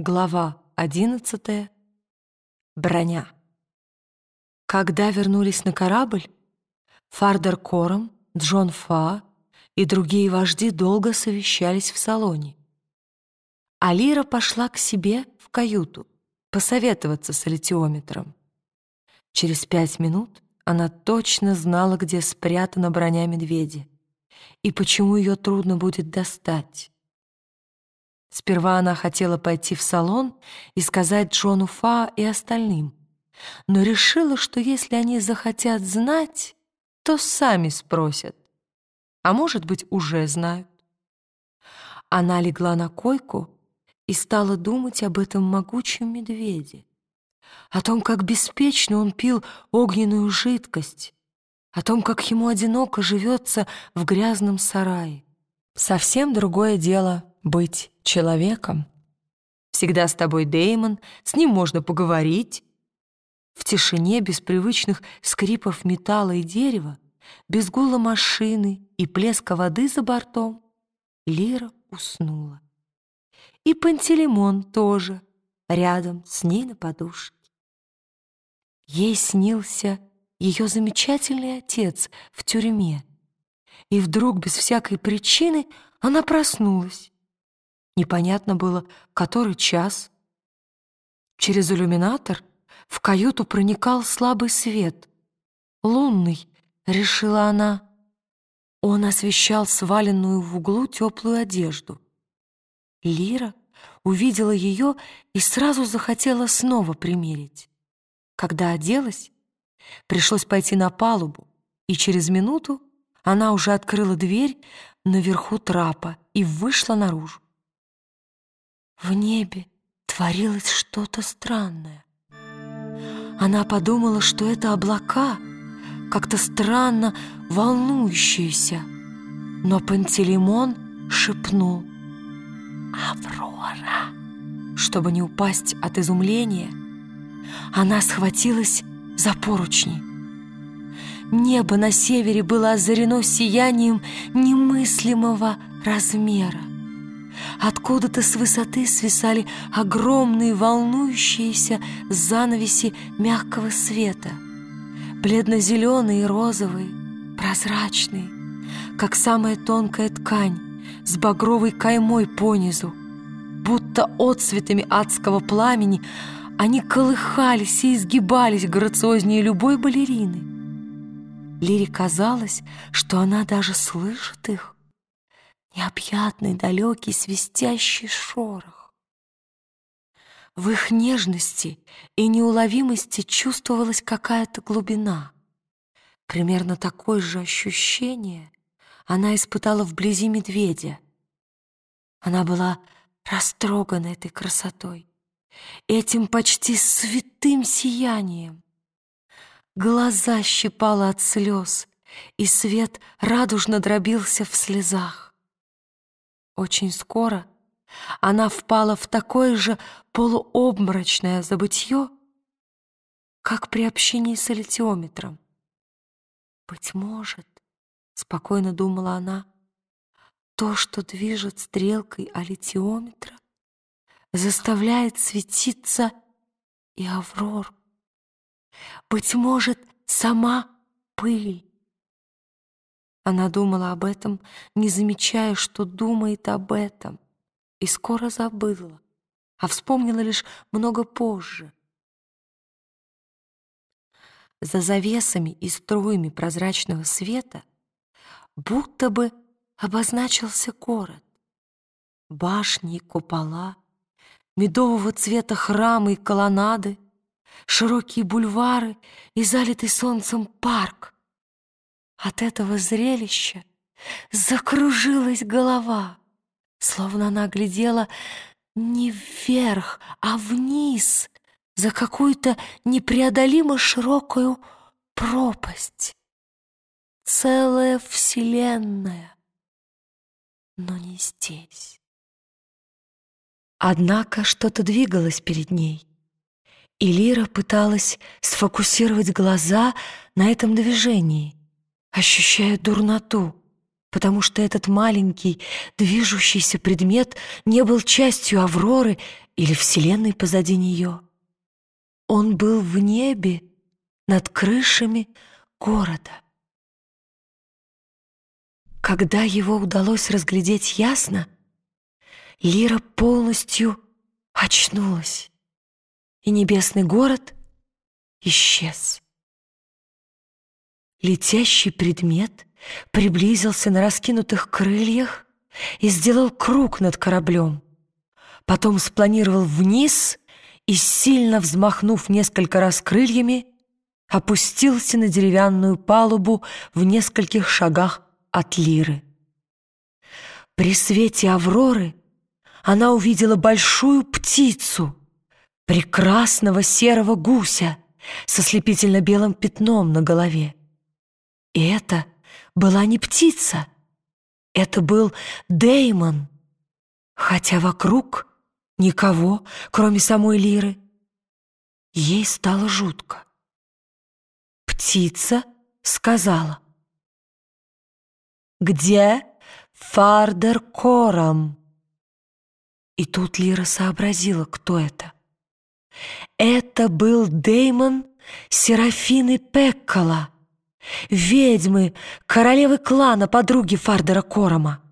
Глава одиннадцатая. Броня. Когда вернулись на корабль, Фардер Кором, Джон Фа и другие вожди долго совещались в салоне. Алира пошла к себе в каюту посоветоваться с литиометром. Через пять минут она точно знала, где спрятана броня медведя и почему ее трудно будет достать. Сперва она хотела пойти в салон и сказать Джону Фа и остальным, но решила, что если они захотят знать, то сами спросят, а может быть, уже знают. Она легла на койку и стала думать об этом могучем медведе, о том, как беспечно он пил огненную жидкость, о том, как ему одиноко живется в грязном сарае. Совсем другое дело быть человеком. Всегда с тобой Деймон, с ним можно поговорить. В тишине без привычных скрипов металла и дерева, без гула машины и плеска воды за бортом, Лира уснула. И Пантелеймон тоже рядом с ней на подушке. Ей снился ее замечательный отец в тюрьме. И вдруг, без всякой причины, она проснулась. Непонятно было, который час. Через иллюминатор в каюту проникал слабый свет. Лунный, решила она. Он освещал сваленную в углу теплую одежду. Лира увидела ее и сразу захотела снова примерить. Когда оделась, пришлось пойти на палубу, и через минуту она уже открыла дверь наверху трапа и вышла наружу. В небе творилось что-то странное. Она подумала, что это облака, как-то странно волнующиеся. Но Пантелеймон шепнул «Аврора!» Чтобы не упасть от изумления, она схватилась за поручни. Небо на севере было озарено сиянием немыслимого размера. Откуда-то с высоты свисали огромные волнующиеся занавеси мягкого света, бледно-зеленые и розовые, прозрачные, как самая тонкая ткань, с багровой каймой понизу. Будто отцветами адского пламени они колыхались и изгибались грациознее любой балерины. Лире казалось, что она даже слышит их необъятный, далекий, свистящий шорох. В их нежности и неуловимости чувствовалась какая-то глубина. Примерно такое же ощущение она испытала вблизи медведя. Она была растрогана этой красотой, этим почти святым сиянием. Глаза щипала от слез, и свет радужно дробился в слезах. Очень скоро она впала в такое же полуобморочное забытье, как при общении с алитиометром. «Быть может, — спокойно думала она, — то, что движет стрелкой алитиометра, заставляет светиться и Аврору. Быть может, сама пыль она думала об этом, не замечая, что думает об этом, и скоро забыла, а вспомнила лишь много позже. За завесами и струями прозрачного света будто бы обозначился город. Башни и купола, медового цвета храмы и колоннады, широкие бульвары и залитый солнцем парк — от этого зрелища закружилась голова, словно она глядела не вверх, а вниз, за какую-то непреодолимо широкую пропасть. Целая вселенная, но не здесь. Однако что-то двигалось перед ней, и Лира пыталась сфокусировать глаза на этом движении ощущая дурноту, потому что этот маленький движущийся предмет не был частью Авроры или Вселенной позади нее. Он был в небе над крышами города. Когда его удалось разглядеть ясно, Лира полностью очнулась, и небесный город исчез. Летящий предмет приблизился на раскинутых крыльях и сделал круг над кораблем. Потом спланировал вниз и, сильно взмахнув несколько раз крыльями, опустился на деревянную палубу в нескольких шагах от Лиры. При свете Авроры она увидела большую птицу, прекрасного серого гуся со слепительно-белым пятном на голове. И это была не птица, это был Деймон, хотя вокруг никого, кроме самой Лиры. Ей стало жутко. Птица сказала. «Где Фардер Кором?» И тут Лира сообразила, кто это. Это был Деймон Серафины Пеккола, ведьмы, королевы клана, подруги Фардера Корома.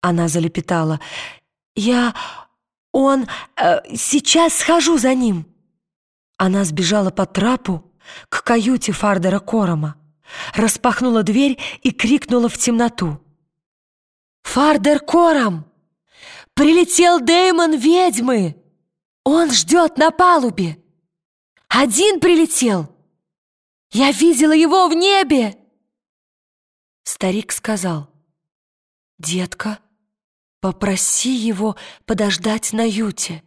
Она залепетала. «Я... он... Э, сейчас схожу за ним!» Она сбежала по трапу к каюте Фардера Корома, распахнула дверь и крикнула в темноту. «Фардер Кором! Прилетел Деймон ведьмы! Он ждет на палубе! Один прилетел!» Я видела его в небе!» Старик сказал, «Детка, попроси его подождать на юте».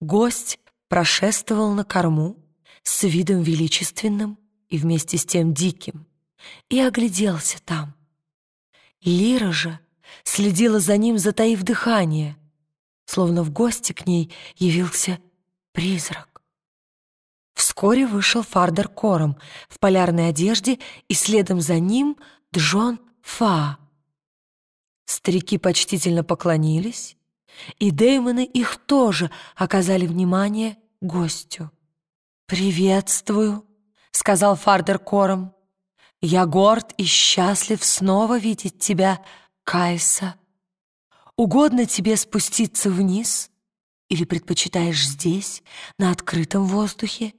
Гость прошествовал на корму с видом величественным и вместе с тем диким и огляделся там. Лира же следила за ним, затаив дыхание, словно в гости к ней явился призрак. Вскоре вышел Фардер Кором в полярной одежде, и следом за ним Джон Фа. Старики почтительно поклонились, и Деймоны их тоже оказали внимание гостю. «Приветствую», — сказал Фардер Кором. «Я горд и счастлив снова видеть тебя, Кайса. Угодно тебе спуститься вниз или предпочитаешь здесь, на открытом воздухе?»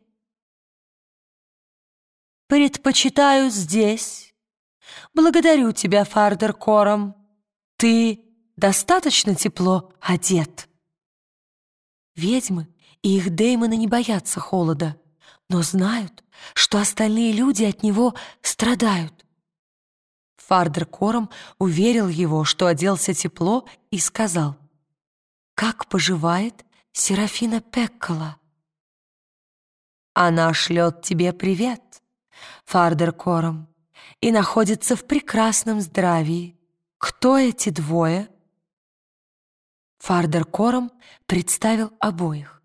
Предпочитаю здесь. Благодарю тебя, Фардер Кором. Ты достаточно тепло одет. Ведьмы и их деймоны не боятся холода, но знают, что остальные люди от него страдают. Фардер Кором уверил его, что оделся тепло, и сказал, «Как поживает Серафина Пеккола?» «Она шлет тебе привет», Фардеркором и находится в прекрасном здравии. Кто эти двое? Фардеркором представил обоих.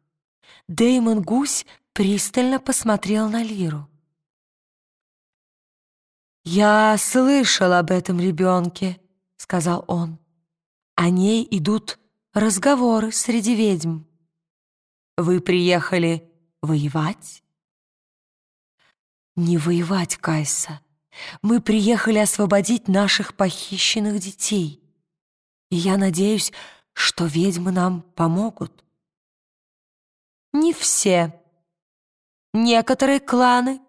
Деймон Гусь пристально посмотрел на Лиру. «Я слышал об этом ребенке», — сказал он. «О ней идут разговоры среди ведьм. Вы приехали воевать?» «Не воевать, Кайса. Мы приехали освободить наших похищенных детей. И я надеюсь, что ведьмы нам помогут». «Не все. Некоторые кланы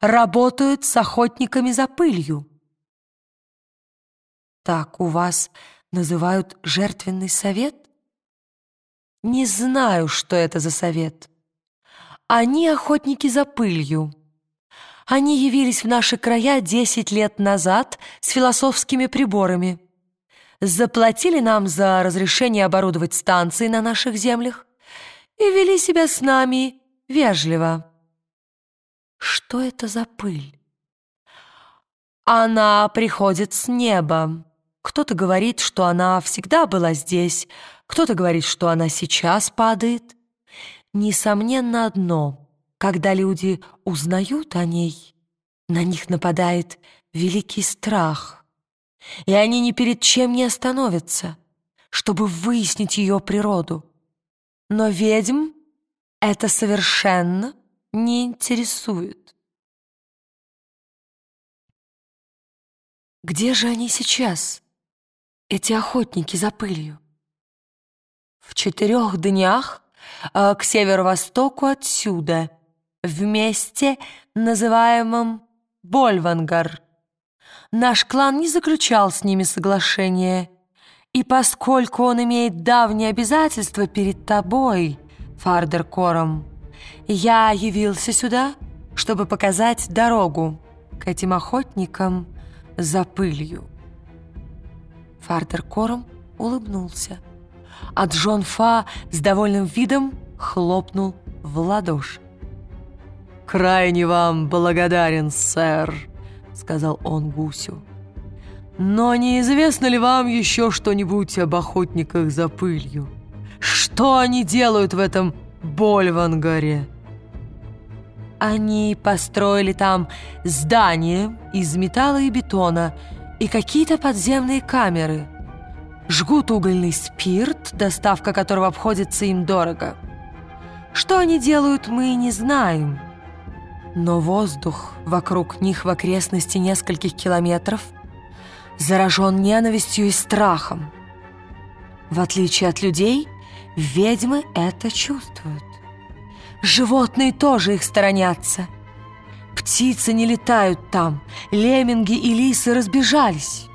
работают с охотниками за пылью». «Так у вас называют жертвенный совет?» «Не знаю, что это за совет. Они охотники за пылью». Они явились в наши края десять лет назад с философскими приборами. Заплатили нам за разрешение оборудовать станции на наших землях и вели себя с нами вежливо. Что это за пыль? Она приходит с неба. Кто-то говорит, что она всегда была здесь, кто-то говорит, что она сейчас падает. Несомненно одно — когда люди узнают о ней, на них нападает великий страх, и они ни перед чем не остановятся, чтобы выяснить ее природу. Но ведьм это совершенно не интересует. Где же они сейчас, эти охотники за пылью? В четырех днях э, к северо-востоку отсюда, в месте, называемом Больвангар. Наш клан не заключал с ними соглашение, и поскольку он имеет давние обязательства перед тобой, Фардер Кором, я явился сюда, чтобы показать дорогу к этим охотникам за пылью. Фардер Кором улыбнулся, а Джон Фа с довольным видом хлопнул в ладоши. «Крайне вам благодарен, сэр», — сказал он гусю. «Но неизвестно ли вам еще что-нибудь об охотниках за пылью? Что они делают в этом Больвангаре?» Они построили там здание из металла и бетона и какие-то подземные камеры. Жгут угольный спирт, доставка которого обходится им дорого. Что они делают, мы не знаем. Но воздух вокруг них в окрестности нескольких километров заражен ненавистью и страхом. В отличие от людей, ведьмы это чувствуют. Животные тоже их сторонятся. Птицы не летают там, лемминги и лисы разбежались.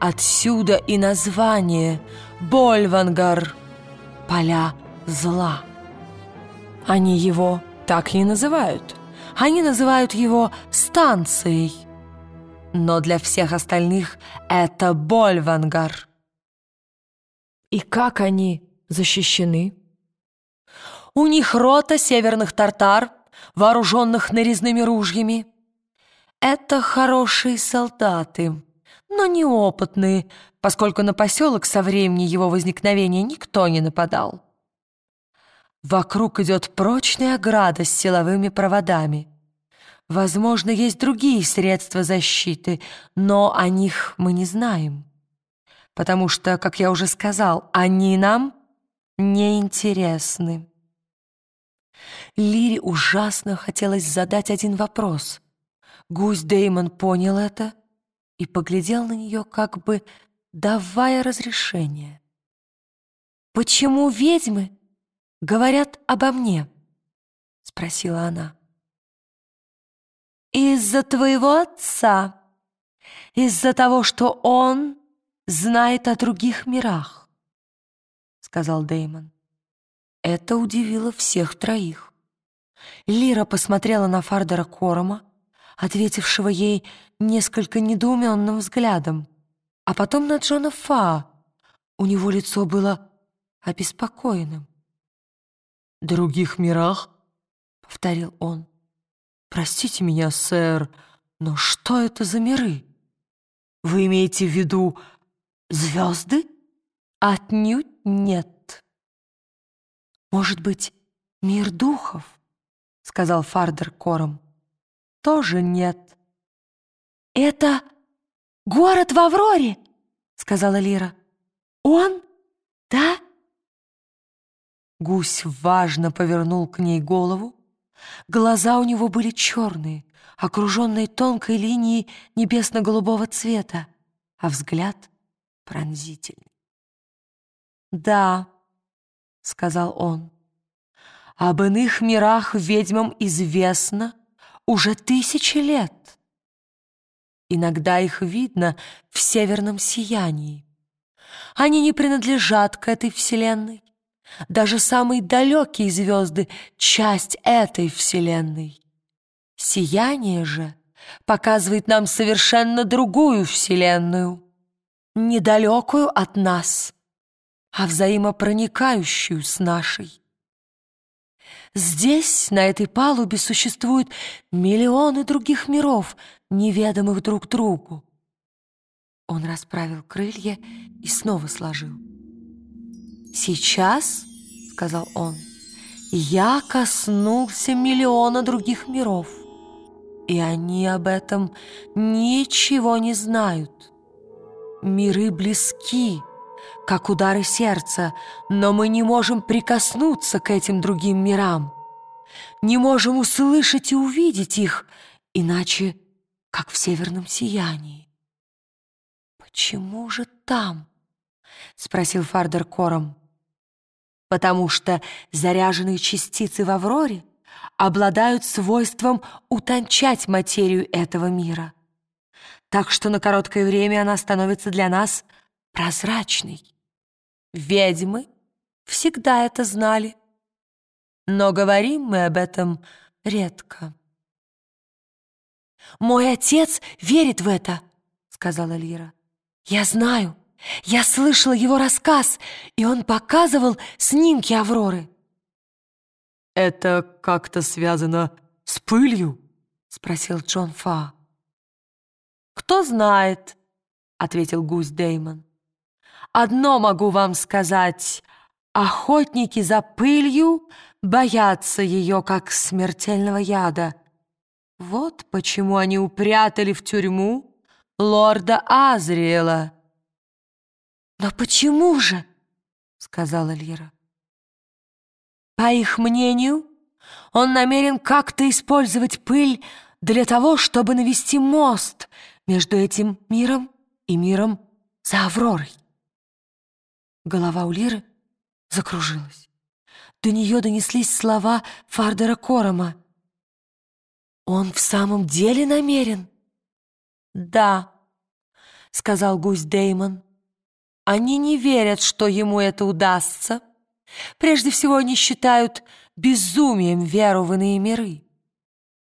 Отсюда и название Больвангар — поля зла. Они его так и называют. Они называют его станцией. Но для всех остальных это Больвангар. И как они защищены? У них рота северных тартар, вооруженных нарезными ружьями. Это хорошие солдаты, но неопытные, поскольку на поселок со времени его возникновения никто не нападал. Вокруг идет прочная ограда с силовыми проводами. Возможно, есть другие средства защиты, но о них мы не знаем. Потому что, как я уже сказал, они нам не интересны. Лире ужасно хотелось задать один вопрос. Гусь Деймон понял это и поглядел на нее, как бы давая разрешение. «Почему ведьмы говорят обо мне?» — спросила она. «Из-за твоего отца, из-за того, что он знает о других мирах», — сказал Деймон. Это удивило всех троих. Лира посмотрела на Фардера Корома, ответившего ей несколько недоуменным взглядом, а потом на Джона Фа. У него лицо было обеспокоенным. «Других мирах?» — повторил он. «Простите меня, сэр, но что это за миры? Вы имеете в виду звезды? Отнюдь нет. «Может быть, мир духов?» — сказал Фардер кором. «Тоже нет». «Это город в Авроре!» — сказала Лира. «Он? Да?» Гусь важно повернул к ней голову. Глаза у него были черные, окруженные тонкой линией небесно-голубого цвета, а взгляд пронзительный. «Да», — сказал он. «Об иных мирах ведьмам известно уже тысячи лет. Иногда их видно в северном сиянии. Они не принадлежат к этой вселенной. Даже самые далекие звезды — часть этой вселенной. Сияние же показывает нам совершенно другую вселенную, недалекую от нас» а взаимопроникающую с нашей. Здесь, на этой палубе, существуют миллионы других миров, неведомых друг другу. Он расправил крылья и снова сложил. «Сейчас, — сказал он, — я коснулся миллиона других миров, и они об этом ничего не знают. Миры близки, как удары сердца, но мы не можем прикоснуться к этим другим мирам. Не можем услышать и увидеть их, иначе, как в северном сиянии. «Почему же там?» — спросил Фардер Кором. «Потому что заряженные частицы в Авроре обладают свойством утончать материю этого мира. Так что на короткое время она становится для нас прозрачной. Ведьмы всегда это знали, но говорим мы об этом редко. «Мой отец верит в это», — сказала Лира. «Я знаю, я слышала его рассказ, и он показывал снимки Авроры». «Это как-то связано с пылью?» — спросил Джон Фа. «Кто знает», — ответил гусь Деймон. Одно могу вам сказать. Охотники за пылью боятся ее, как смертельного яда. Вот почему они упрятали в тюрьму лорда Азриэла. «Но почему же?» — сказала Лира. «По их мнению, он намерен как-то использовать пыль для того, чтобы навести мост между этим миром и миром за Авророй. Голова у Лиры закружилась. До нее донеслись слова Фардера Корома. «Он в самом деле намерен?» «Да», — сказал гусь Деймон. «Они не верят, что ему это удастся. Прежде всего, они считают безумием веру в иные миры.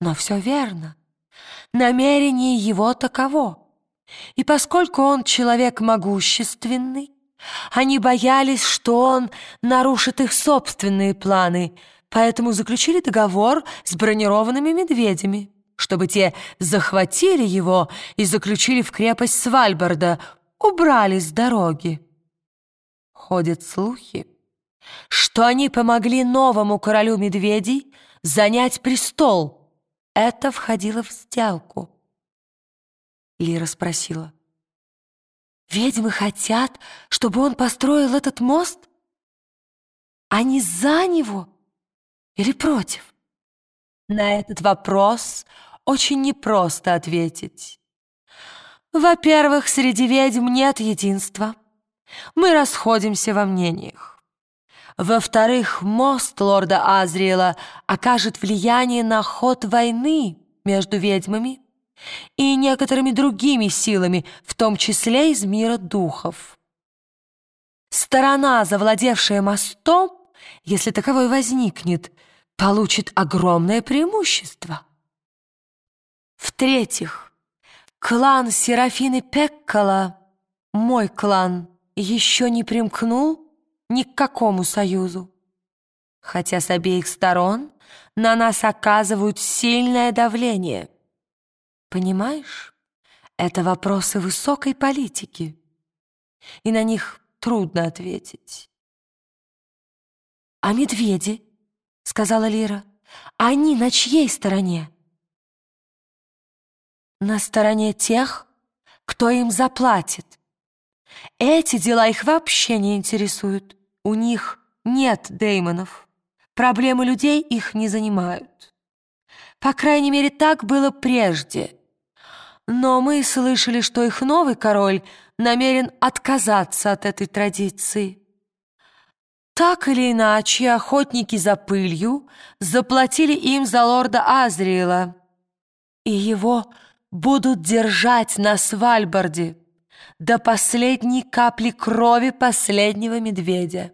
Но все верно. Намерение его таково. И поскольку он человек могущественный, они боялись, что он нарушит их собственные планы, поэтому заключили договор с бронированными медведями, чтобы те захватили его и заключили в крепость Свальбарда, убрали с дороги. Ходят слухи, что они помогли новому королю медведей занять престол. Это входило в сделку. Лира спросила. Ведьмы хотят, чтобы он построил этот мост? Они за него или против? На этот вопрос очень непросто ответить. Во-первых, среди ведьм нет единства. Мы расходимся во мнениях. Во-вторых, мост лорда Азриэла окажет влияние на ход войны между ведьмами и некоторыми другими силами, в том числе из мира духов. Сторона, завладевшая мостом, если таковой возникнет, получит огромное преимущество. В-третьих, клан Серафины Пеккола, мой клан, еще не примкнул ни к какому союзу. Хотя с обеих сторон на нас оказывают сильное давление – Понимаешь, это вопросы высокой политики, и на них трудно ответить. «А медведи?» — сказала Лира. «Они на чьей стороне?» «На стороне тех, кто им заплатит. Эти дела их вообще не интересуют. У них нет деймонов. Проблемы людей их не занимают. По крайней мере, так было прежде» но мы слышали, что их новый король намерен отказаться от этой традиции. Так или иначе, охотники за пылью заплатили им за лорда Азриэла, и его будут держать на Свальбарде до последней капли крови последнего медведя.